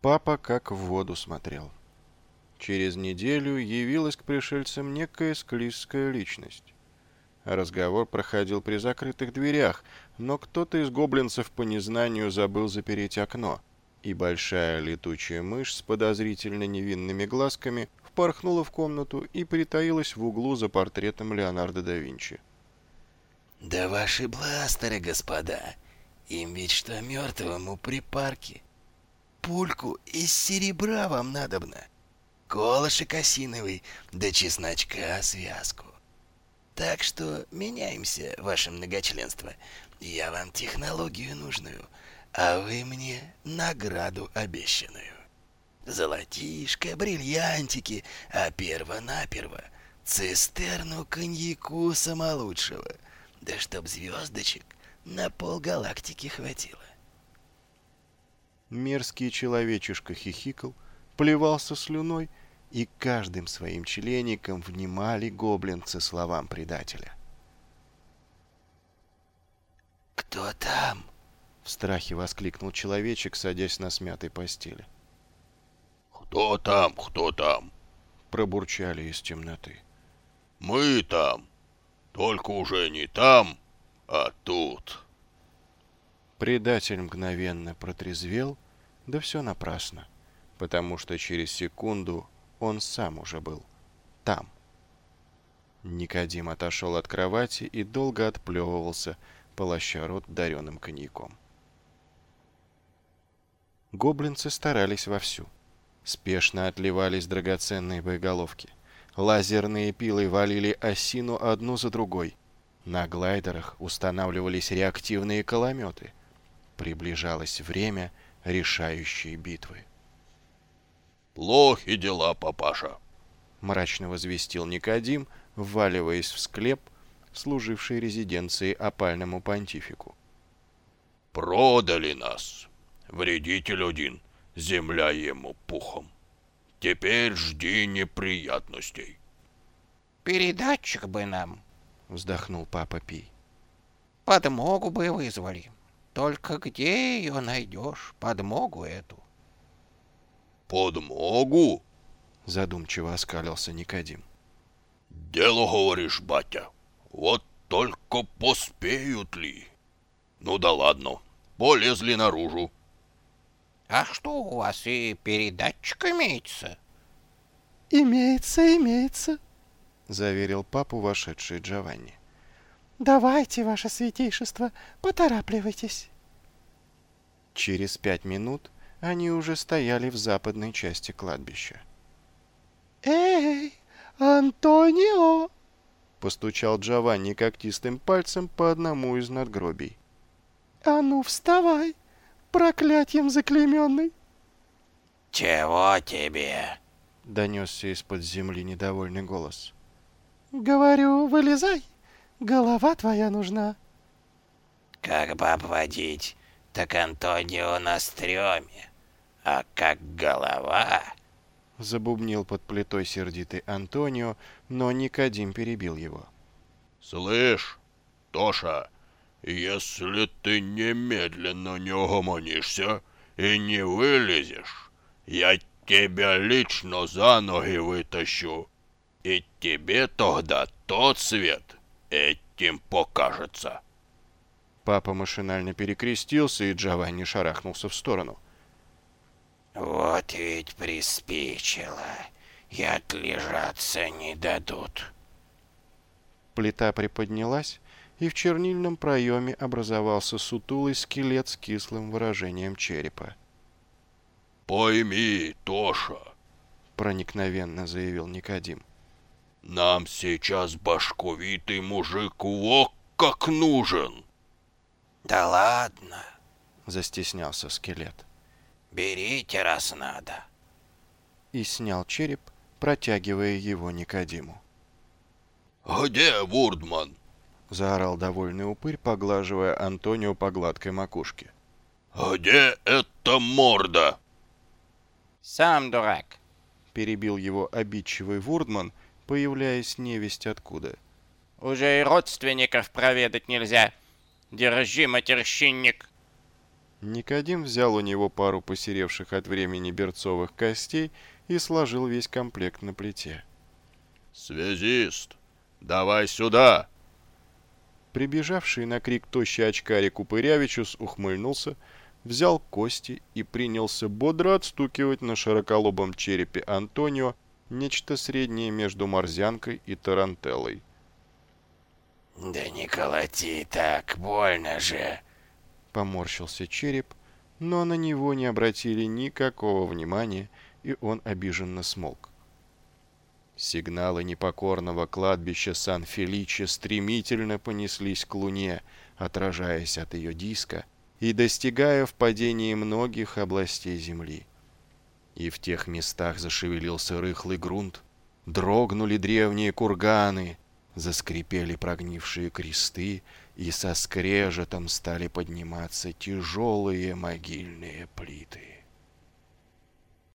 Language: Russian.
Папа как в воду смотрел. Через неделю явилась к пришельцам некая склизкая личность. Разговор проходил при закрытых дверях, но кто-то из гоблинцев по незнанию забыл запереть окно, и большая летучая мышь с подозрительно невинными глазками впорхнула в комнату и притаилась в углу за портретом Леонардо да Винчи. «Да ваши бластеры, господа! Им ведь что мертвому припарки? Пульку из серебра вам надобно!» колышек осиновый, да чесночка связку. Так что меняемся, ваше многочленство. Я вам технологию нужную, а вы мне награду обещанную. Золотишко, бриллиантики, а перво-наперво цистерну коньяку самолучшего. Да чтоб звездочек на полгалактики хватило. Мерзкий человечишка хихикал, плевался слюной, и каждым своим члеником внимали гоблинцы словам предателя. «Кто там?» — в страхе воскликнул человечек, садясь на смятой постели. «Кто там, кто там?» — пробурчали из темноты. «Мы там, только уже не там, а тут». Предатель мгновенно протрезвел, да все напрасно потому что через секунду он сам уже был там. Никодим отошел от кровати и долго отплевывался, полоща рот дареным коньяком. Гоблинцы старались вовсю. Спешно отливались драгоценные боеголовки. Лазерные пилы валили осину одну за другой. На глайдерах устанавливались реактивные колометы. Приближалось время решающей битвы. «Плохи дела, папаша», — мрачно возвестил Никодим, вваливаясь в склеп, служивший резиденцией опальному понтифику. «Продали нас. Вредитель один, земля ему пухом. Теперь жди неприятностей». «Передатчик бы нам», — вздохнул папа Пи. «Подмогу бы вызвали. Только где ее найдешь, подмогу эту?» «Подмогу?» — задумчиво оскалился Никодим. «Дело, говоришь, батя. Вот только поспеют ли? Ну да ладно, полезли наружу». «А что у вас и передатчик имеется?» «Имеется, имеется», — заверил папу вошедший Джованни. «Давайте, ваше святейшество, поторапливайтесь». Через пять минут они уже стояли в западной части кладбища. «Эй, Антонио!» — постучал Джованни когтистым пальцем по одному из надгробий. «А ну, вставай, проклятием заклеменный!» «Чего тебе?» — донесся из-под земли недовольный голос. «Говорю, вылезай, голова твоя нужна». «Как бы обводить, так Антонио на стреме. А как голова...» Забубнил под плитой сердитый Антонио, но Никодим перебил его. «Слышь, Тоша, если ты немедленно не угомонишься и не вылезешь, я тебя лично за ноги вытащу, и тебе тогда тот свет этим покажется». Папа машинально перекрестился, и Джованни шарахнулся в сторону. Вот ведь приспичило. И отлежаться не дадут. Плита приподнялась, и в чернильном проеме образовался сутулый скелет с кислым выражением черепа. «Пойми, Тоша», — проникновенно заявил Никодим, — «нам сейчас башковитый мужик во как нужен». «Да ладно», — застеснялся скелет. Берите, раз надо. И снял череп, протягивая его Никодиму. «Где Вурдман?» — заорал довольный упырь, поглаживая Антонио по гладкой макушке. «Где эта морда?» «Сам дурак!» — перебил его обидчивый Вурдман, появляясь невесть откуда. «Уже и родственников проведать нельзя. Держи, матерщинник!» Никодим взял у него пару посеревших от времени берцовых костей и сложил весь комплект на плите. «Связист, давай сюда!» Прибежавший на крик тощий очкарик Упырявичус ухмыльнулся, взял кости и принялся бодро отстукивать на широколобом черепе Антонио нечто среднее между морзянкой и тарантеллой. Да не колоти так, больно же. Поморщился череп, но на него не обратили никакого внимания, и он обиженно смолк. Сигналы непокорного кладбища Сан-Феличе стремительно понеслись к луне, отражаясь от ее диска и достигая в падении многих областей земли. И в тех местах зашевелился рыхлый грунт, дрогнули древние курганы, заскрипели прогнившие кресты, и со скрежетом стали подниматься тяжелые могильные плиты.